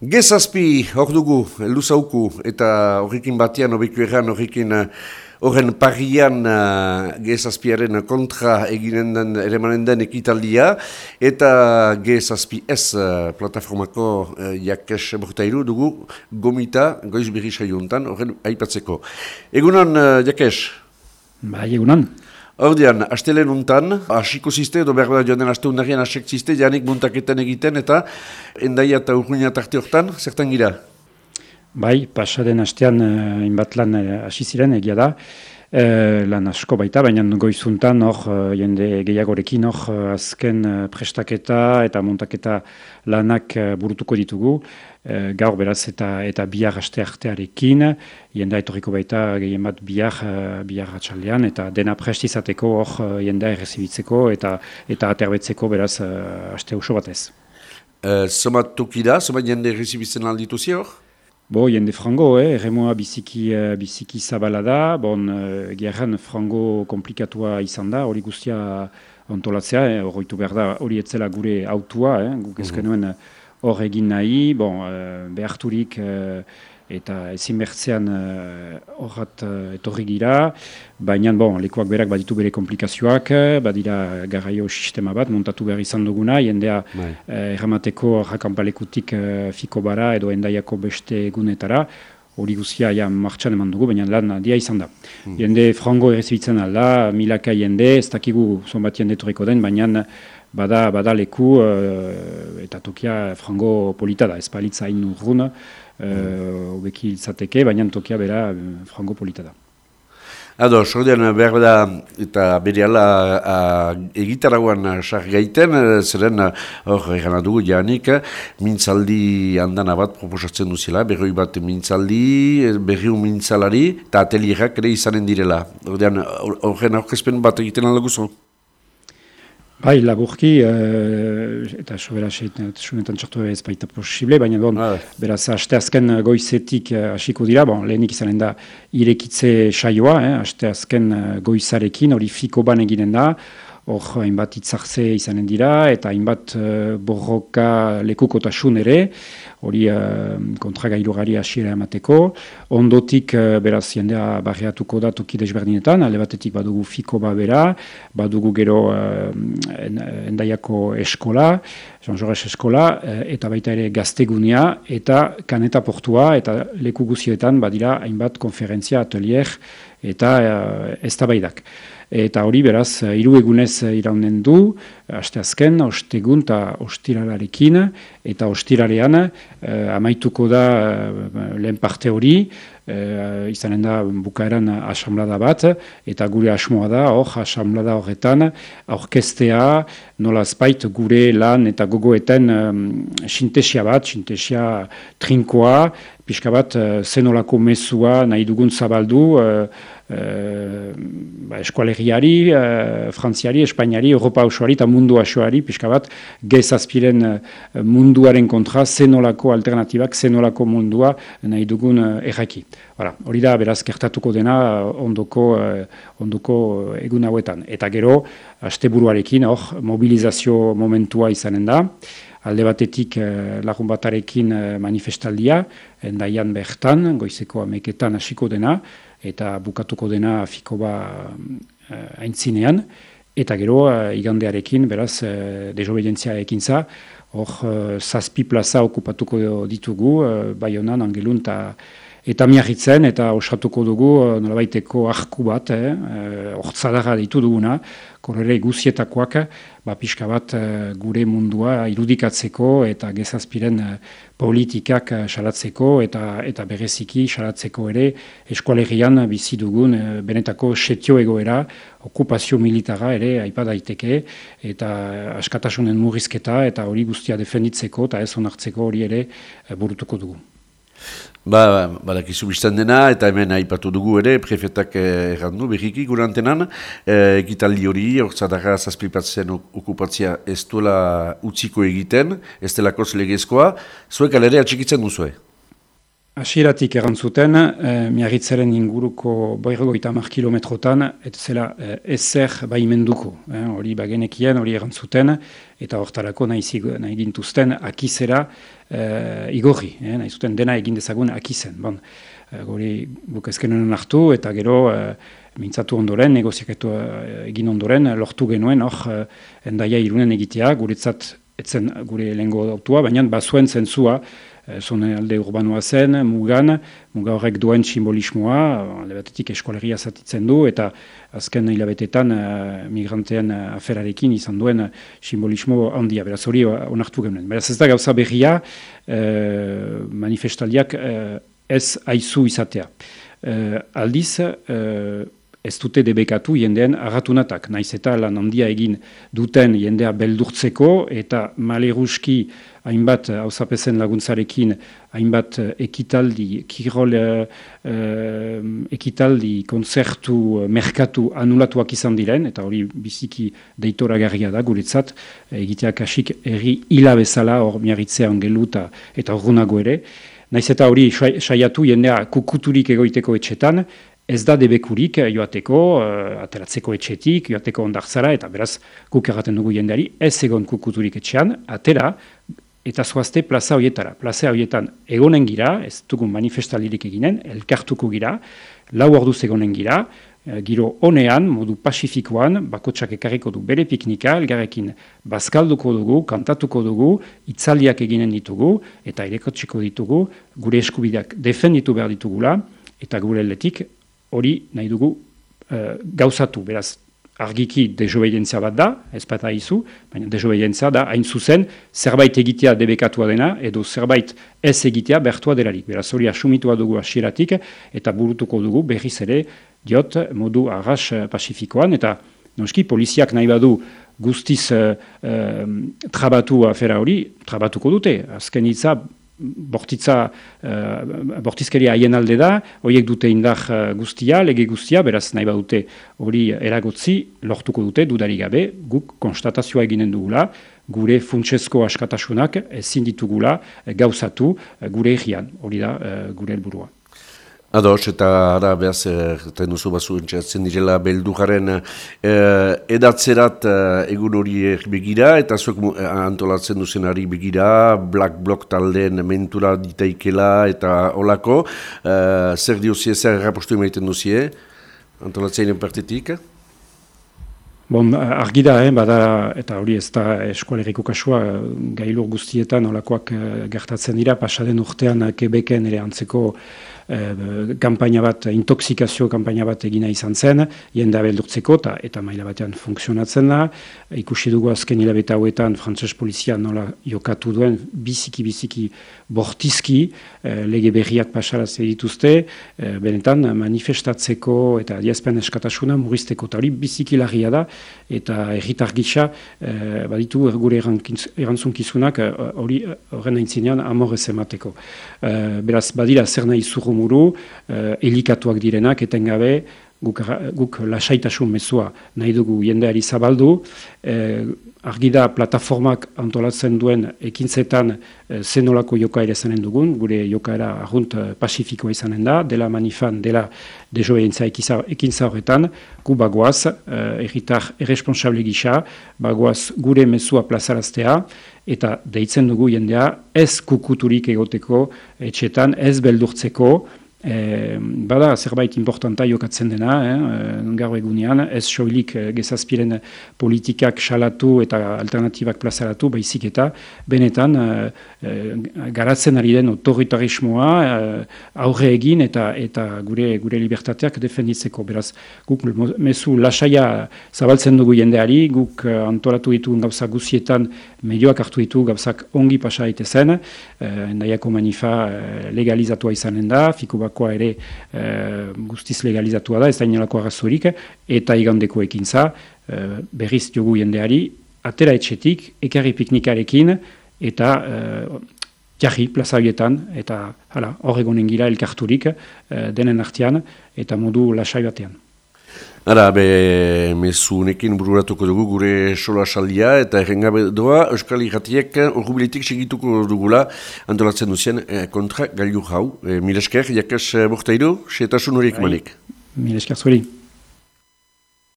Gezazpi hor dugu, luzauku, eta horrekin batean, obeku erran, horrekin eh, horren parian uh, gezazpiaren kontra eginen den, ere manen den ekitaldia, eta gezazpi ez uh, plataformako uh, jakes burtailu dugu gomita goiz berri saiuntan, horren aipatzeko. Egunan, uh, jakes? Bai, egunan. Ordean, astelen untan, asiko ziste, edo da joan den aste undarien asek ziste, janik muntaketan egiten, eta endaia eta urguina tarte horretan, zertan gira? Bai, pasaren astean, uh, inbat lan uh, hasi ziren, egia da, uh, lan asko baita, baina goizuntan, hor, uh, jende gehiagorekin, hor, azken uh, prestaketa eta muntaketa lanak burutuko ditugu, e, gaur beraz eta eta bihar aste artearekin, jenda etorriko baita gehien bat bihar, bihar atxaldean, eta dena prestizateko hor uh, jenda errezibitzeko eta eta aterbetzeko beraz aste oso batez. Uh, Zomat tukida, zomat jende errezibitzen alditu zior? Bo, jende frango, eh? erremoa biziki, uh, biziki zabala da, bon, uh, gerran frango komplikatua izan da, hori guztia ontolatzea, hori eh? behar da, hori etzela gure autua, eh? guk ezken mm -hmm hor egin nahi, bon, uh, beharturik uh, eta ezin bertzean uh, horrat uh, etorri gira, baina bon, lekuak berak baditu bere komplikazioak, badira garraio sistema bat, montatu behar izan duguna, jendea bai. uh, erramateko jakampalekutik uh, fiko bara edo endaiako beste egunetara, hori guzia ja martxan eman dugu, baina lan dia izan da. Hmm. Jende frango errezibitzen alda, milaka jende, ez dakigu zonbat jende torriko den, baina bada, bada leku uh, eta tokia frango polita da, espalitza hain urrun, uh, obeki izateke, baina tokia bera uh, frango polita da. Ado, sordean behar da eta bere ala egitaragoan sar gaiten, zeren hor egan dugu janik, mintzaldi handan bat proposatzen duzela, berroi bat mintzaldi, berriu mintzalari, eta atelierak ere izanen direla. Horren aurkezpen bat egiten alaguzo? Bai, laburki, uh, eta sobera sunetan txartu ez baita posible, baina bon, ah. beraz, aste azken goizetik uh, hasiko dira, bon, lehenik izanen da irekitze saioa, eh, aste azken goizarekin, hori fiko ban eginen da, hor hainbat itzartze izanen dira, eta hainbat uh, borroka lekukotasun ere, hori uh, kontra gailugari hasiera emateko. Ondotik, uh, beraz, jendea barriatuko da toki desberdinetan, alde batetik badugu fiko babera, badugu gero uh, endaiako eskola, Jean Jaurès eskola, eta baita ere gaztegunia, eta kaneta portua, eta leku guzietan badira hainbat konferentzia, atelier, eta uh, ez Eta hori beraz, hiru egunez iraunen du, aste azken, ostegun eta ostiralarekin, eta ostirarean eh, amaituko da eh, lehen parte hori, eh, izanen da bukaeran asamblada bat, eta gure asmoa da, hor, asamblada horretan, aurkestea, nola azpait gure lan eta gogoeten eh, sintesia bat, sintesia trinkoa, pixka bat, eh, zenolako mezua nahi dugun zabaldu, eh, Uh, ba, eskualegiari, uh, frantziari, espainiari, Europa osoari eta mundu asoari, pixka bat, gezazpiren uh, munduaren kontra, zenolako alternatibak, zenolako mundua nahi dugun uh, erraki. Hori da, beraz, kertatuko dena ondoko, uh, ondoko egun hauetan. Eta gero, asteburuarekin, hor, mobilizazio momentua izanen da, alde batetik lagun batarekin manifestaldia, endaian bertan, goizeko ameketan hasiko dena, eta bukatuko dena fiko ba aintzinean, eta gero uh, igandearekin, beraz, uh, desobedientzia ekin hor uh, zazpi plaza okupatuko ditugu, uh, bai honan, angelun, eta eta miarritzen, eta osatuko dugu uh, nolabaiteko arku bat, eh, ditu duguna, korrere guzietakoak, ba, pixka bat gure mundua irudikatzeko eta gezazpiren politikak salatzeko eta eta bereziki salatzeko ere eskualerian bizi dugun benetako setio egoera, okupazio militara ere aipa daiteke eta askatasunen murrizketa eta hori guztia defenditzeko eta ez onartzeko hori ere burutuko dugu. Ba, badakizu biztan dena, eta hemen aipatu dugu ere, prefetak eh, errandu, berriki gurantenan, eh, egitaldi hori, ortsadara zazpipatzen okupatzia ez duela utziko egiten, ez dela legezkoa, zuek alere atxikitzen duzue? Asieratik erantzuten, eh, miagitzaren inguruko boirgoita mar kilometrotan, eta zela eh, ezer baimenduko. Eh, hori bagenekien, hori erantzuten, eta hortarako nahi, nahi gintuzten akizera eh, igorri. Eh, nahi zuten dena egin dezagun akizen. Bon, eh, gori guk ezkenen hartu, eta gero eh, mintzatu ondoren, negoziaketu eh, egin ondoren, lortu genuen, hor, eh, endaia irunen egitea, guretzat etzen gure lehenko autua, baina bazuen zentzua, zone alde urbanoa zen, mugan, muga horrek duen simbolismoa, alde batetik eskolegia zatitzen du, eta azken hilabetetan uh, migrantean uh, aferarekin izan duen simbolismo handia, beraz hori onartu genuen. Beraz ez da gauza berria uh, manifestaliak ez aizu izatea. aldiz, ez dute debekatu jendean agatunatak, naiz eta lan handia egin duten jendea beldurtzeko eta maleruski hainbat hausapezen laguntzarekin hainbat ekitaldi, kirol uh, ekitaldi, konzertu, merkatu anulatuak izan diren, eta hori biziki deitora garria da guretzat, egiteak hasik erri hilabezala hor miarritzean geluta eta horrenago ere, Naiz eta hori saiatu jendea kukuturik egoiteko etxetan, ez da debekurik eh, joateko, uh, ateratzeko etxetik, joateko ondartzara, eta beraz, guk erraten dugu jendeari, ez egon kukuturik etxean, atera, eta zoazte plaza horietara. Plaza horietan egonen gira, ez dugun manifestalirik eginen, elkartuko gira, lau orduz egonen gira, eh, giro honean, modu pasifikoan, bakotsak ekarriko du bere piknika, elgarrekin bazkalduko dugu, kantatuko dugu, itzaliak eginen ditugu, eta irekotsiko ditugu, gure eskubideak defenditu behar ditugula, eta gure letik hori nahi dugu uh, gauzatu, beraz, argiki desobedientzia bat da, ez bat izu, baina desobedientzia da, hain zuzen, zerbait egitea debekatua dena, edo zerbait ez egitea bertua delarik. Beraz, hori asumitua dugu asieratik, eta burutuko dugu berriz ere, diot, modu arras uh, pasifikoan, eta noski, poliziak nahi badu guztiz uh, trabatu afera hori, trabatuko dute. Azken hitza, bortitza, uh, bortizkeria haien alde da, horiek dute indar uh, guztia, lege guztia, beraz nahi badute hori eragotzi, lortuko dute, dudari gabe, guk konstatazioa eginen dugula, gure funtsezko askatasunak ezin ditugula gauzatu gure egian, hori da gure helburua. Ados, eta ara behaz, eta duzu bazu entzatzen direla beldujaren eh, edatzerat eh, egun hori begira, eta zuek eh, antolatzen duzenari begira, Black Block taldeen mentura ditaikela eta olako, eh, zer diozie, zer rapostu emaiten duzie, antolatzen partetik? Bon, argi da, eh, bada, eta hori ez da eskualeriko kasua, gailur guztietan olakoak gertatzen dira, pasaden urtean Quebecen ere antzeko e, kampaina bat, intoxikazio kampaina bat egina izan zen, jende beldurtzeko eta, eta maila batean funksionatzen da. Ikusi dugu azken hilabeta hauetan frantzes polizia nola jokatu duen biziki-biziki bortizki e, lege berriak pasaraz edituzte, e, benetan manifestatzeko eta diazpen eskatasuna murrizteko eta hori biziki larria da eta erritar gisa e, baditu gure erantzunkizunak hori horren aintzinean amorrez emateko. E, beraz, badira zer nahi zurru muru, uh, elikatuak direnak, etengabe, guk, guk lasaitasun mezua nahi dugu jendeari zabaldu, eh, argida plataformak antolatzen duen ekintzetan eh, zenolako joka ere zanen dugun, gure joka era ahunt eh, pasifikoa izanen da, dela manifan, dela dezobeintza ekintza horretan, gu bagoaz, eh, erritar erresponsable gisa, bagoaz gure mezua plazaraztea, eta deitzen dugu jendea ez kukuturik egoteko etxetan, ez beldurtzeko, E, bada zerbait importanta jokatzen dena, eh, garo egunean, ez soilik eh, gezazpiren politikak salatu eta alternatibak plazaratu, baizik eta benetan eh, garatzen ari den autoritarismoa eh, aurre egin eta eta gure gure libertateak defenditzeko. Beraz, guk mezu lasaia zabaltzen dugu jendeari, guk antolatu ditu gauza guzietan medioak hartu ditu gauzak ongi pasa zen, eh, endaiako manifa legalizatua izanen da, fiko tabakoa ere e, guztiz legalizatua da, ez da inolako agazurik, eta igandeko ekintza e, berriz jogu jendeari, atera etxetik, ekarri piknikarekin, eta e, jarri plaza horietan, eta hor egonen gira elkarturik e, denen artean, eta modu lasai batean. Ara, be, mezunekin bururatuko dugu gure sola saldia eta errengabe doa Euskal Iratiek urgubiletik segituko dugula antolatzen duzien eh, kontra gailu jau. E, Milesker, jakes bortairu, setasun horiek bai. manik. Milesker zuri.